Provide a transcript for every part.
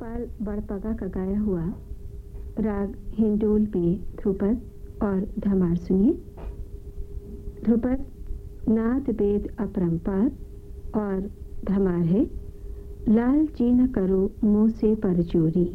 शिवपाल बड़पगा का गाया हुआ राग हिंडोल में ध्रुपद और धमार सुनिए। ध्रुपद नाद बेद अपरंपार और धमार है। लाल जी न करो मुँह से परचोरी।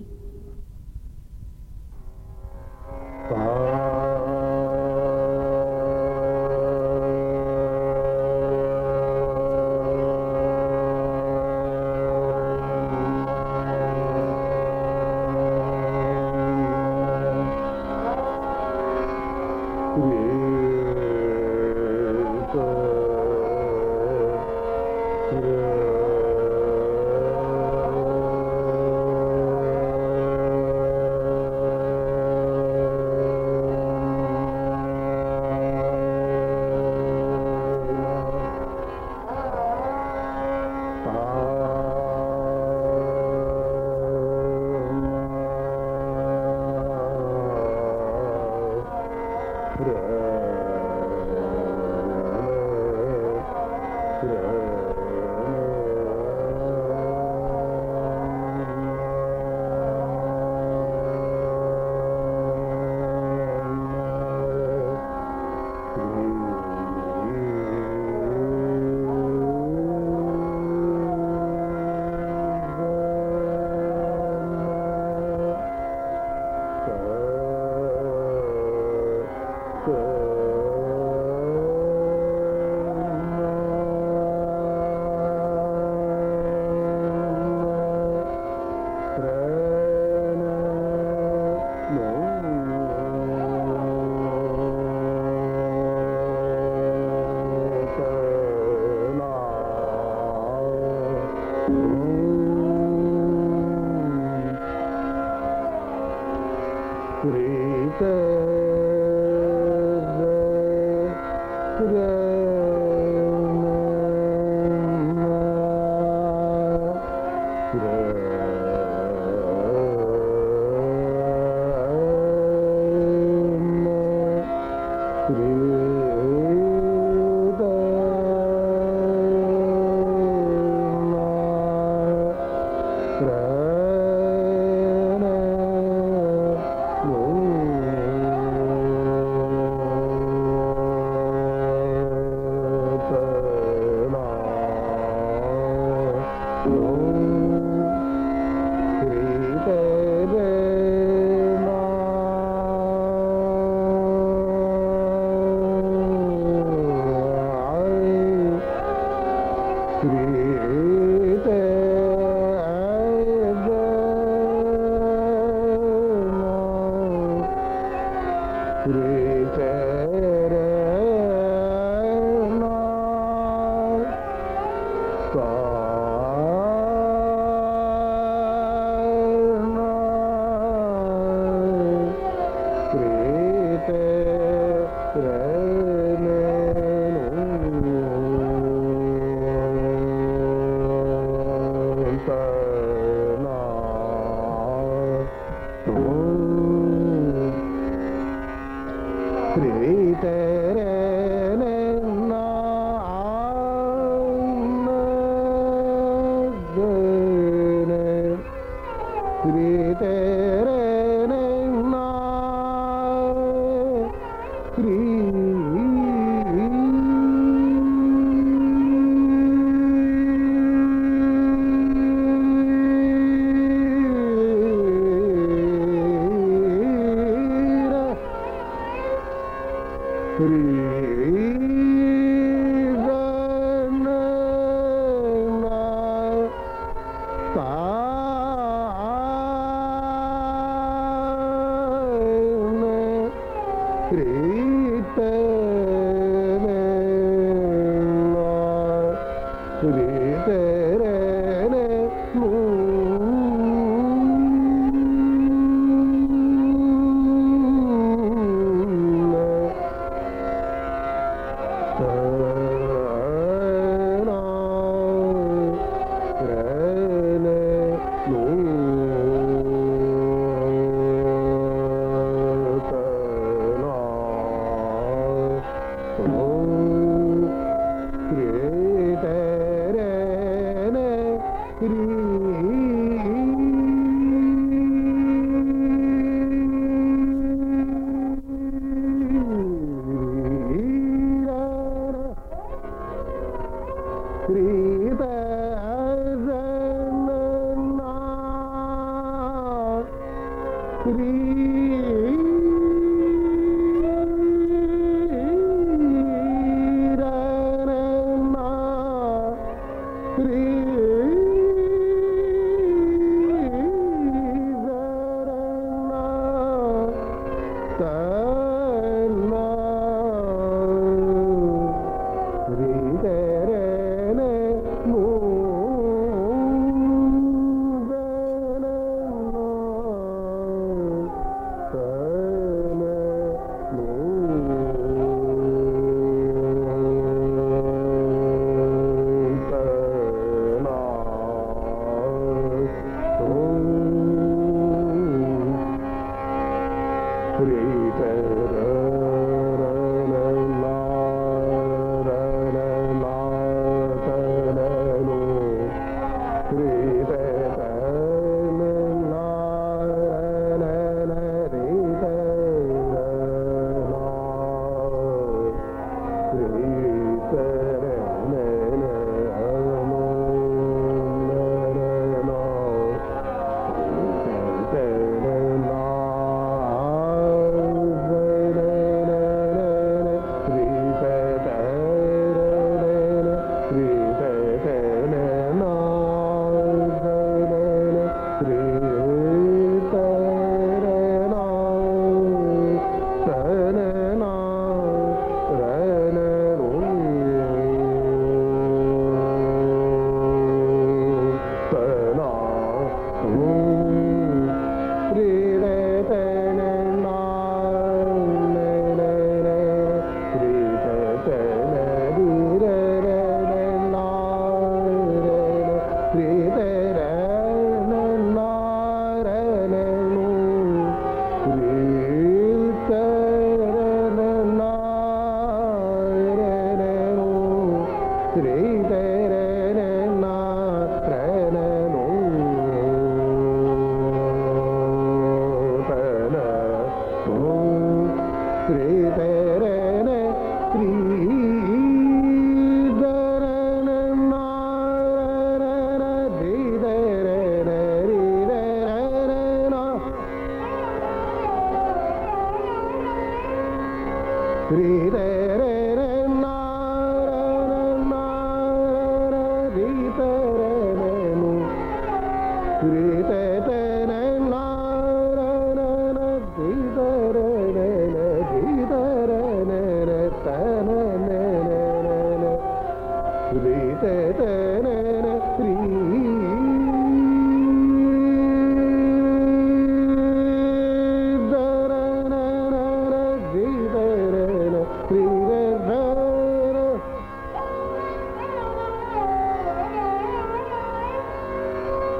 Hey.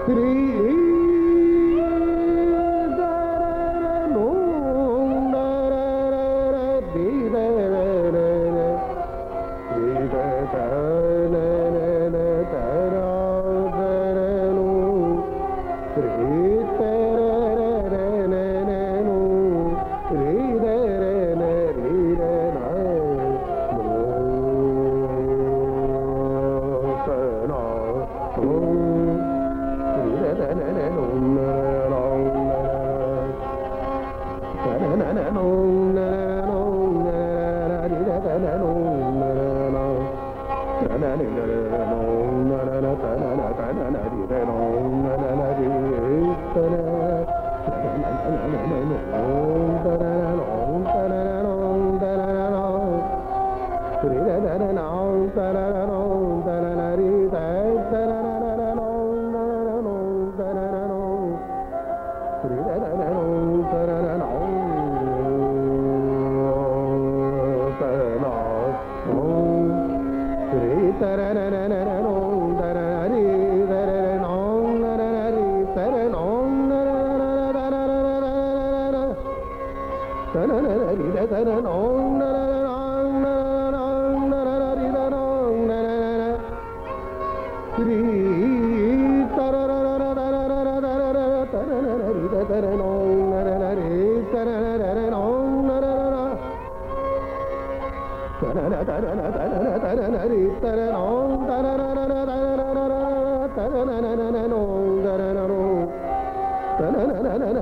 Three. ಸರ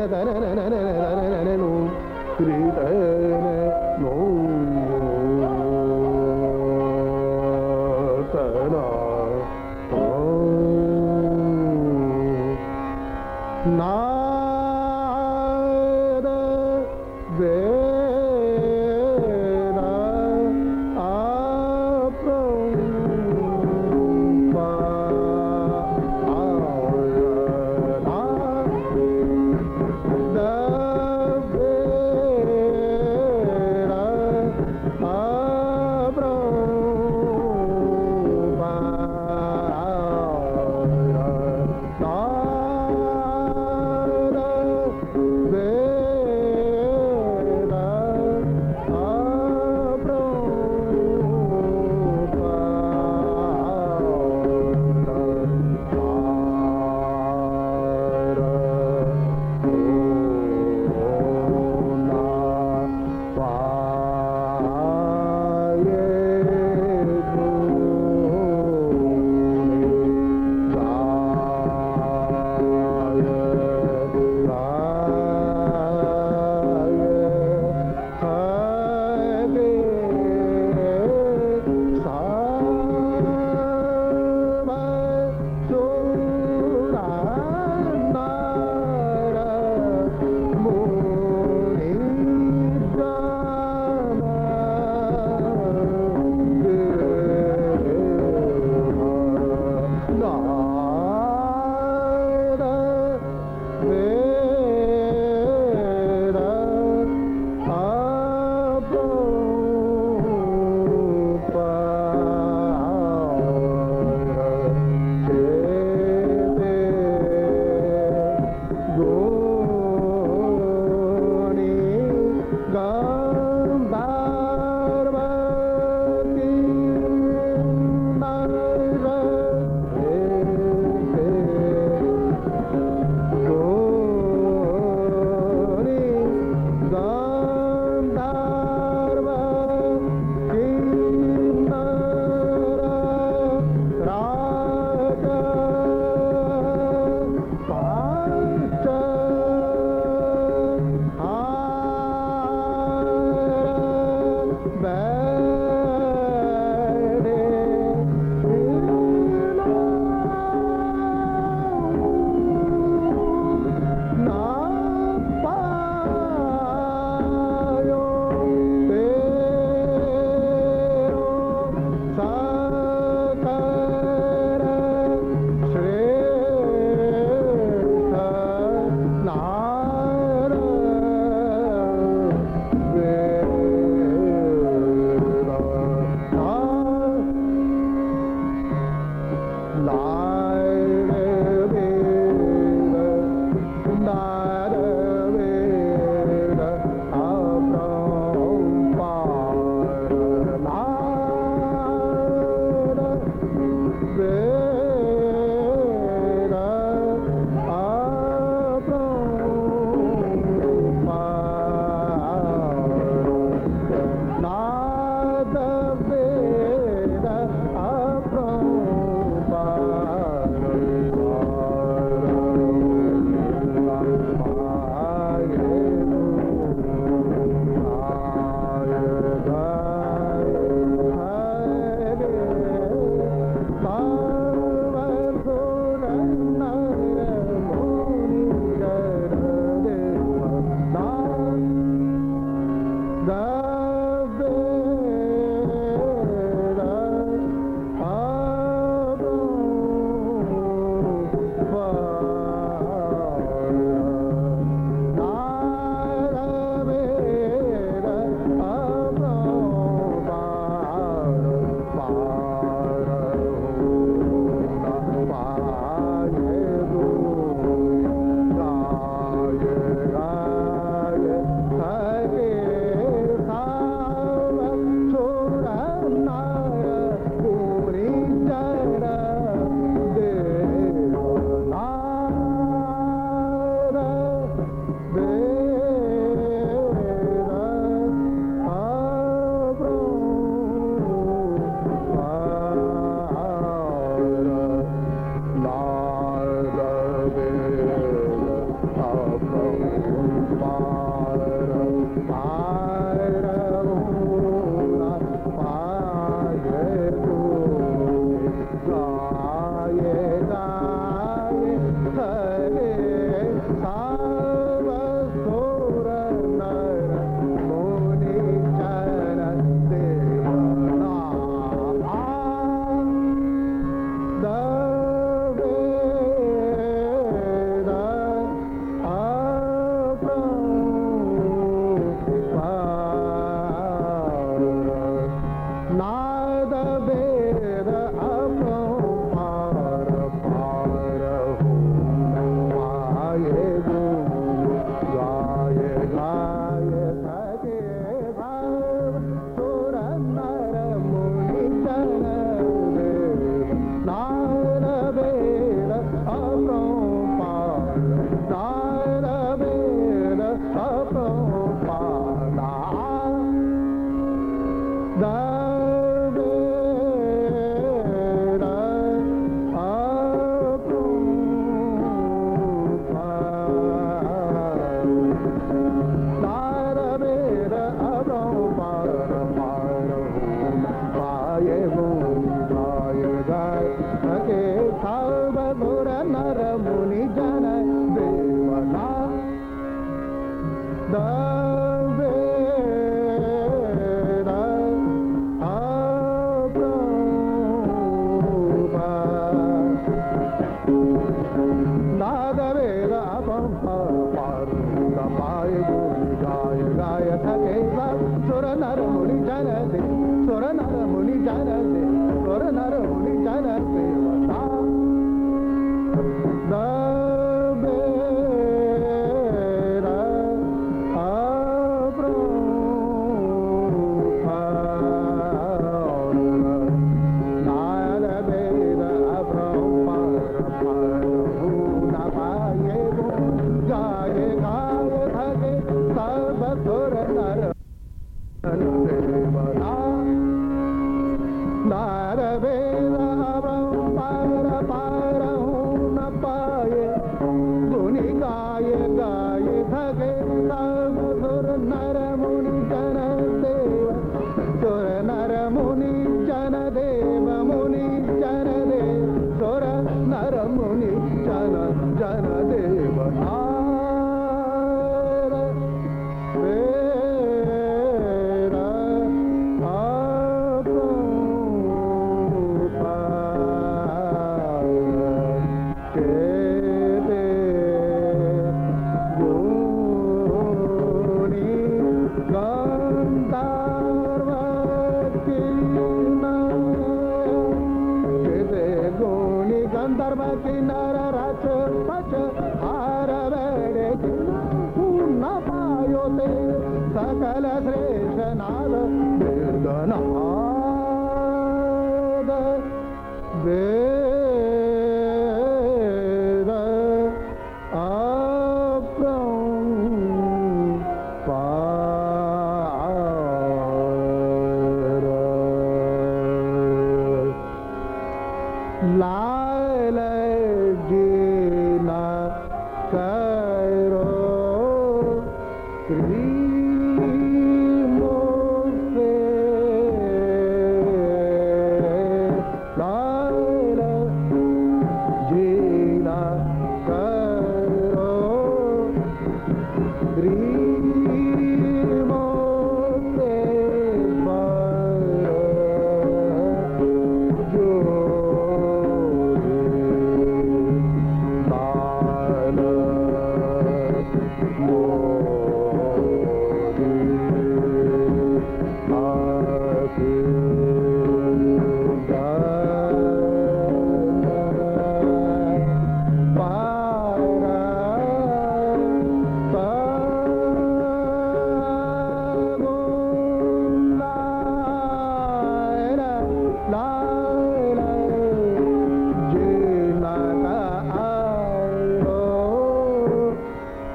തിരുകതനനനനനനനോ തിരു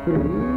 Uhum.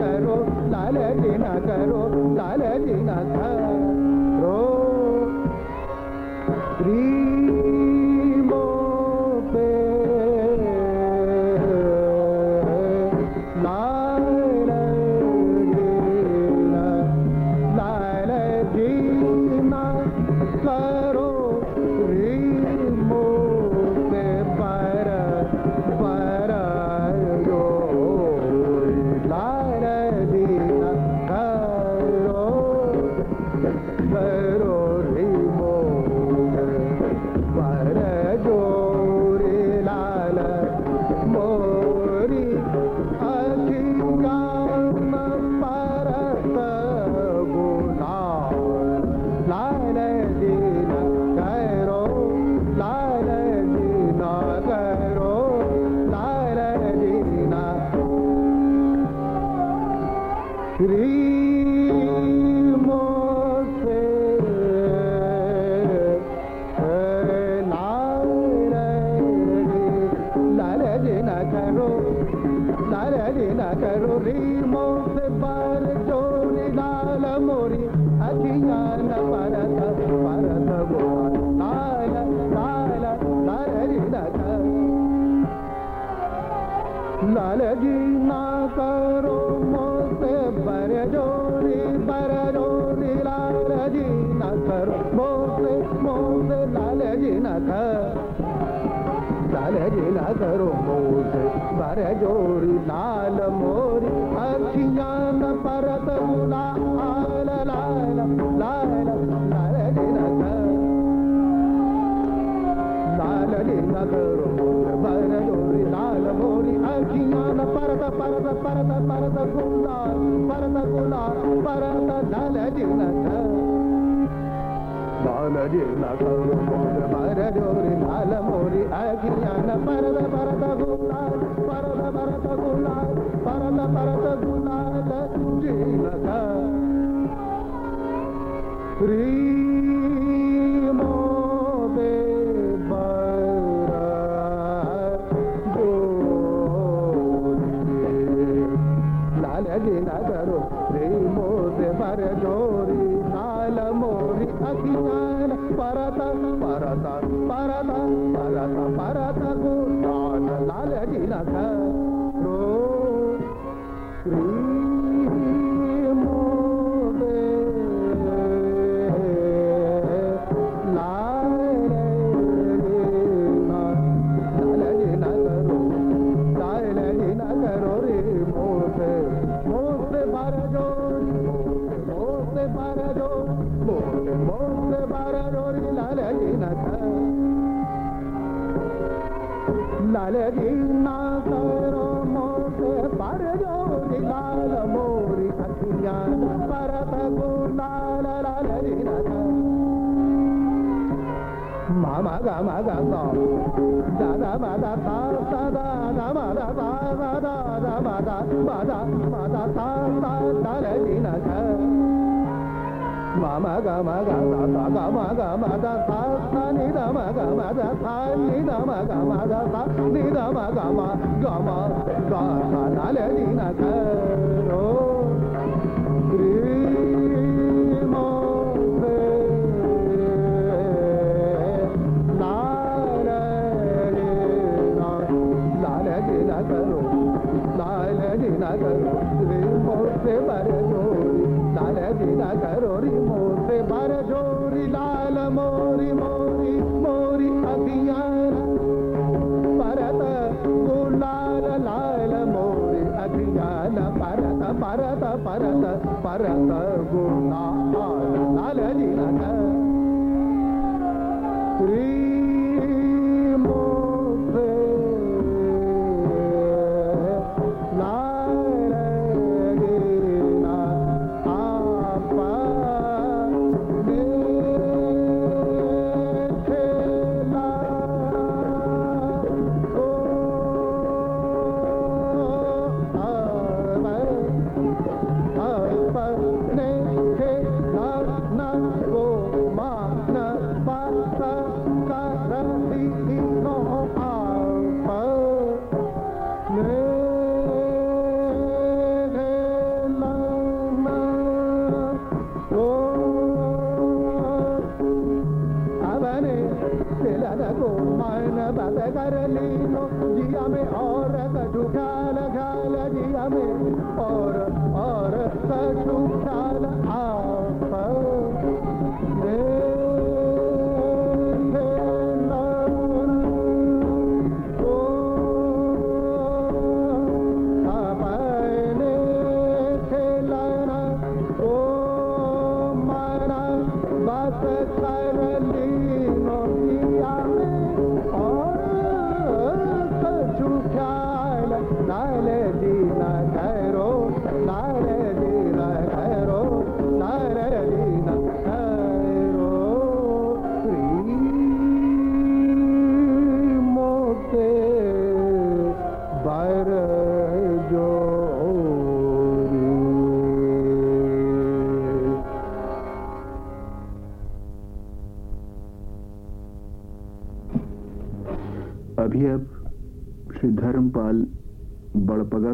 करो लाल जी न करो लाल जी न करो melody बर जोरी लाल मोरी अखियां न परत लाल लाल लाल लाल जी ना कर लाल लीला करो मोर बर डोरी लाल मोरी अखियां न परत परत परत परत गुलाल परत गुलाल परत लाल लीला மௌனடி நகௌன மௌன மரடோரி மால மௌரி அகியான பரத பரத குலால் பரத பரத குலால் பரத பரத குலால் ஜீனக ரீ लाल जी ना करो मोसे पर जोरी लाल मोरी अखियां परत गुलाल लाल जी ना करो मामा गा मा गा गा da da ma da ta ta da da ma da ta da da da ma da ma da ma da ta ta da la ni na ga ma ga da da ga ma ga ma da ta ta ni da ma ga ma da ta ni da ma ga ma da ta ni da ma ga ma ga ma ga ta da la ni na ka ro Primo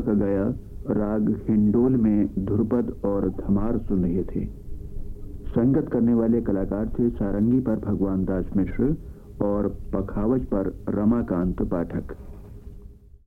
गया गाया, राग indole में ध्रुपद और धमार सुन रहे थे। संगत करने वाले कलाकार थे सारंगी पर भगवान दास मिश्र और पखावज पर रमाकांत पाठक।